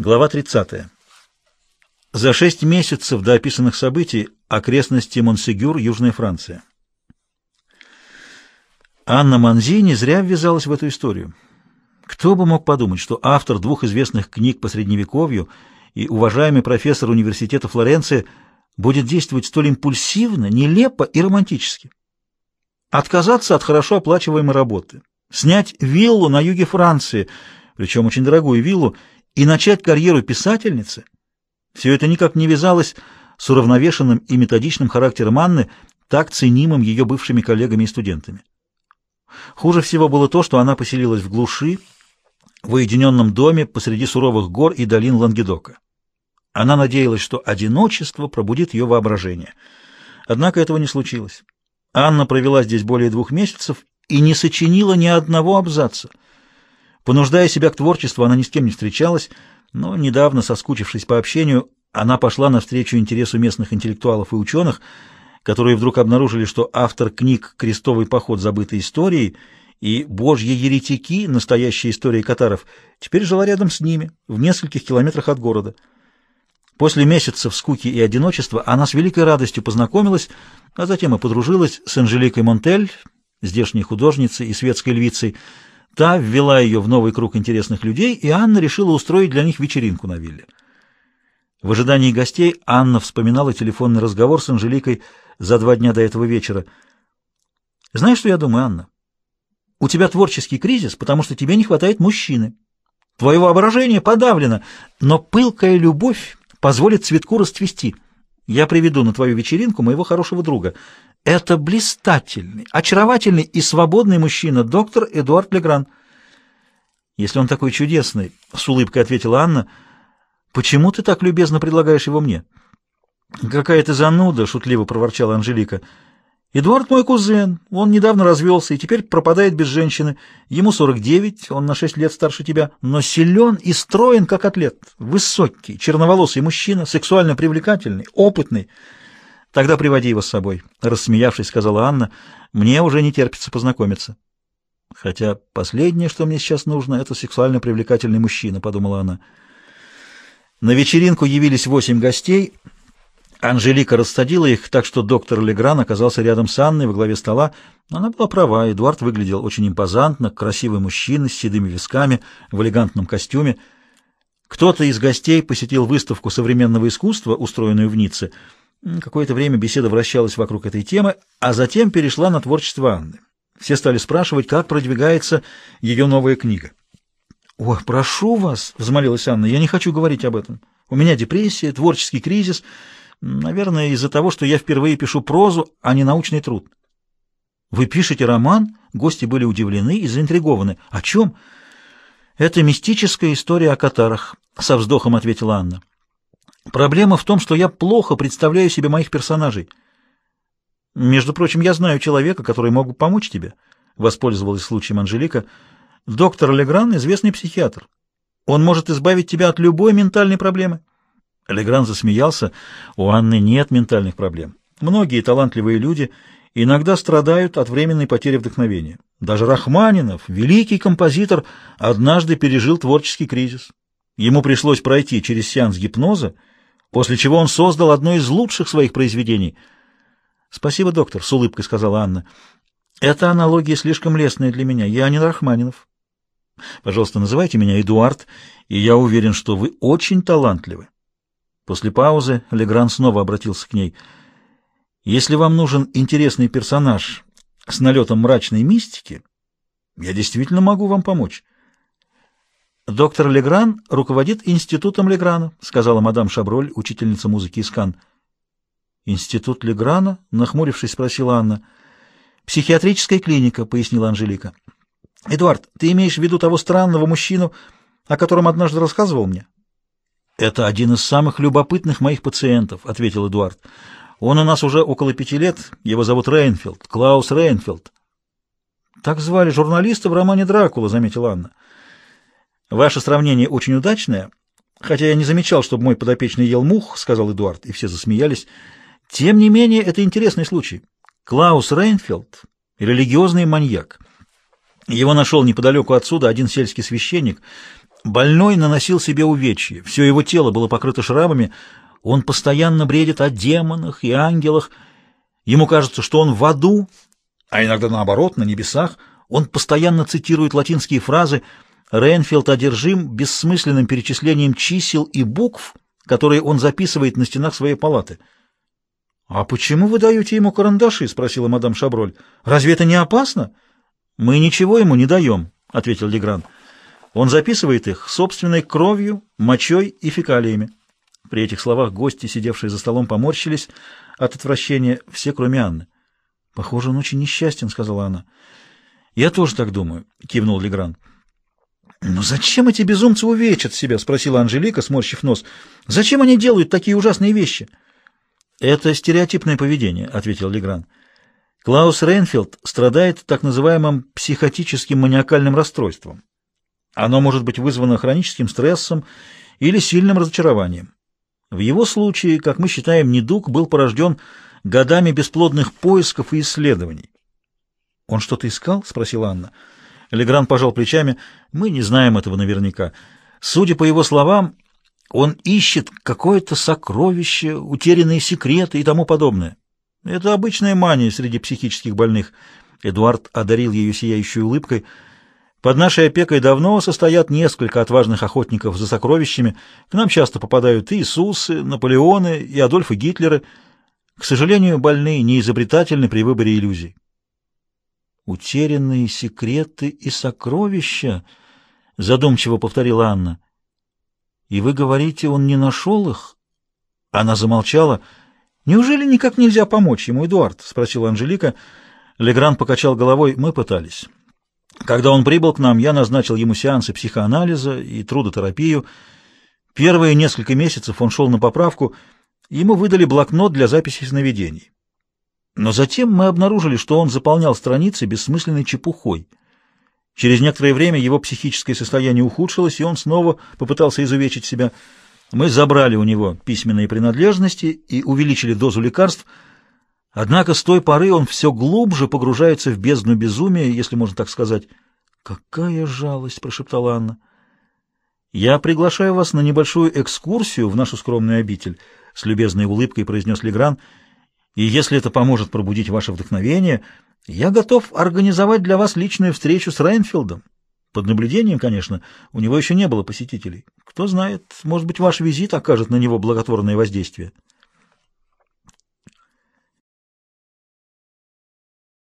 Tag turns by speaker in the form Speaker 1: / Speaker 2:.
Speaker 1: Глава 30. За шесть месяцев до описанных событий окрестности Монсегюр, Южная Франция. Анна Манзини зря ввязалась в эту историю. Кто бы мог подумать, что автор двух известных книг по Средневековью и уважаемый профессор университета Флоренции будет действовать столь импульсивно, нелепо и романтически. Отказаться от хорошо оплачиваемой работы, снять виллу на юге Франции, причем очень дорогую виллу, и начать карьеру писательницы, все это никак не вязалось с уравновешенным и методичным характером Анны, так ценимым ее бывшими коллегами и студентами. Хуже всего было то, что она поселилась в глуши, в уединенном доме посреди суровых гор и долин Лангедока. Она надеялась, что одиночество пробудит ее воображение. Однако этого не случилось. Анна провела здесь более двух месяцев и не сочинила ни одного абзаца — Понуждая себя к творчеству, она ни с кем не встречалась, но недавно, соскучившись по общению, она пошла навстречу интересу местных интеллектуалов и ученых, которые вдруг обнаружили, что автор книг «Крестовый поход. Забытой истории» и «Божьи еретики. Настоящая история катаров» теперь жила рядом с ними, в нескольких километрах от города. После месяцев скуки и одиночества она с великой радостью познакомилась, а затем и подружилась с Анжеликой Монтель, здешней художницей и светской львицей, Та ввела ее в новый круг интересных людей, и Анна решила устроить для них вечеринку на вилле. В ожидании гостей Анна вспоминала телефонный разговор с Анжеликой за два дня до этого вечера. «Знаешь, что я думаю, Анна? У тебя творческий кризис, потому что тебе не хватает мужчины. Твое воображение подавлено, но пылкая любовь позволит цветку расцвести. Я приведу на твою вечеринку моего хорошего друга. Это блистательный, очаровательный и свободный мужчина, доктор Эдуард Легран. Если он такой чудесный, — с улыбкой ответила Анна, — почему ты так любезно предлагаешь его мне? Какая ты зануда, — шутливо проворчала Анжелика. Эдуард мой кузен, он недавно развелся и теперь пропадает без женщины. Ему 49, он на 6 лет старше тебя, но силен и строен, как атлет. Высокий, черноволосый мужчина, сексуально привлекательный, опытный. Тогда приводи его с собой, — рассмеявшись, сказала Анна. Мне уже не терпится познакомиться. Хотя последнее, что мне сейчас нужно, — это сексуально привлекательный мужчина, — подумала она. На вечеринку явились восемь гостей. Анжелика рассадила их, так что доктор Легран оказался рядом с Анной во главе стола. Она была права, Эдуард выглядел очень импозантно, красивый мужчина с седыми висками, в элегантном костюме. Кто-то из гостей посетил выставку современного искусства, устроенную в Ницце, — Какое-то время беседа вращалась вокруг этой темы, а затем перешла на творчество Анны. Все стали спрашивать, как продвигается ее новая книга. «Ой, прошу вас», — взмолилась Анна, — «я не хочу говорить об этом. У меня депрессия, творческий кризис. Наверное, из-за того, что я впервые пишу прозу, а не научный труд». «Вы пишете роман?» Гости были удивлены и заинтригованы. «О чем?» «Это мистическая история о катарах», — со вздохом ответила Анна. Проблема в том, что я плохо представляю себе моих персонажей. Между прочим, я знаю человека, который мог бы помочь тебе, — воспользовалась случаем Анжелика. Доктор Легран — известный психиатр. Он может избавить тебя от любой ментальной проблемы. Легран засмеялся. У Анны нет ментальных проблем. Многие талантливые люди иногда страдают от временной потери вдохновения. Даже Рахманинов, великий композитор, однажды пережил творческий кризис. Ему пришлось пройти через сеанс гипноза, после чего он создал одно из лучших своих произведений. «Спасибо, доктор», — с улыбкой сказала Анна. «Эта аналогия слишком лестная для меня. Я не Рахманинов. Пожалуйста, называйте меня Эдуард, и я уверен, что вы очень талантливы». После паузы Легран снова обратился к ней. «Если вам нужен интересный персонаж с налетом мрачной мистики, я действительно могу вам помочь». «Доктор Легран руководит институтом Леграна», — сказала мадам Шаброль, учительница музыки из Кан. «Институт Леграна?» — нахмурившись, спросила Анна. «Психиатрическая клиника», — пояснила Анжелика. «Эдуард, ты имеешь в виду того странного мужчину, о котором однажды рассказывал мне?» «Это один из самых любопытных моих пациентов», — ответил Эдуард. «Он у нас уже около пяти лет. Его зовут Рейнфелд, Клаус Рейнфелд». «Так звали журналиста в романе «Дракула», — заметила Анна. Ваше сравнение очень удачное, хотя я не замечал, чтобы мой подопечный ел мух, сказал Эдуард, и все засмеялись. Тем не менее, это интересный случай. Клаус Рейнфелд — религиозный маньяк. Его нашел неподалеку отсюда один сельский священник. Больной наносил себе увечья, все его тело было покрыто шрамами, он постоянно бредит о демонах и ангелах, ему кажется, что он в аду, а иногда наоборот, на небесах, он постоянно цитирует латинские фразы, Рейнфилд одержим бессмысленным перечислением чисел и букв, которые он записывает на стенах своей палаты. «А почему вы даете ему карандаши?» — спросила мадам Шаброль. «Разве это не опасно?» «Мы ничего ему не даем», — ответил Легран. «Он записывает их собственной кровью, мочой и фекалиями». При этих словах гости, сидевшие за столом, поморщились от отвращения, все, кроме Анны. «Похоже, он очень несчастен», — сказала она. «Я тоже так думаю», — кивнул Легран. «Но зачем эти безумцы увечат себя?» — спросила Анжелика, сморщив нос. «Зачем они делают такие ужасные вещи?» «Это стереотипное поведение», — ответил Легран. Клаус Рейнфилд страдает так называемым психотическим маниакальным расстройством. Оно может быть вызвано хроническим стрессом или сильным разочарованием. В его случае, как мы считаем, недуг был порожден годами бесплодных поисков и исследований. «Он что-то искал?» — спросила Анна. Легран пожал плечами. «Мы не знаем этого наверняка. Судя по его словам, он ищет какое-то сокровище, утерянные секреты и тому подобное. Это обычная мания среди психических больных». Эдуард одарил ее сияющей улыбкой. «Под нашей опекой давно состоят несколько отважных охотников за сокровищами. К нам часто попадают и Иисусы, Наполеоны, и Адольфы Гитлеры. К сожалению, больные неизобретательны при выборе иллюзий». «Утерянные секреты и сокровища», — задумчиво повторила Анна. «И вы говорите, он не нашел их?» Она замолчала. «Неужели никак нельзя помочь ему, Эдуард?» — спросила Анжелика. Легран покачал головой. «Мы пытались. Когда он прибыл к нам, я назначил ему сеансы психоанализа и трудотерапию. Первые несколько месяцев он шел на поправку, ему выдали блокнот для записи сновидений. Но затем мы обнаружили, что он заполнял страницы бессмысленной чепухой. Через некоторое время его психическое состояние ухудшилось, и он снова попытался изувечить себя. Мы забрали у него письменные принадлежности и увеличили дозу лекарств. Однако с той поры он все глубже погружается в бездну безумия, если можно так сказать. «Какая жалость!» — прошептала Анна. «Я приглашаю вас на небольшую экскурсию в нашу скромную обитель», — с любезной улыбкой произнес Легран — и если это поможет пробудить ваше вдохновение, я готов организовать для вас личную встречу с Рейнфилдом. Под наблюдением, конечно, у него еще не было посетителей. Кто знает, может быть, ваш визит окажет на него благотворное воздействие.